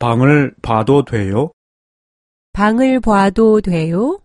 방을 봐도 돼요? 방을 봐도 돼요?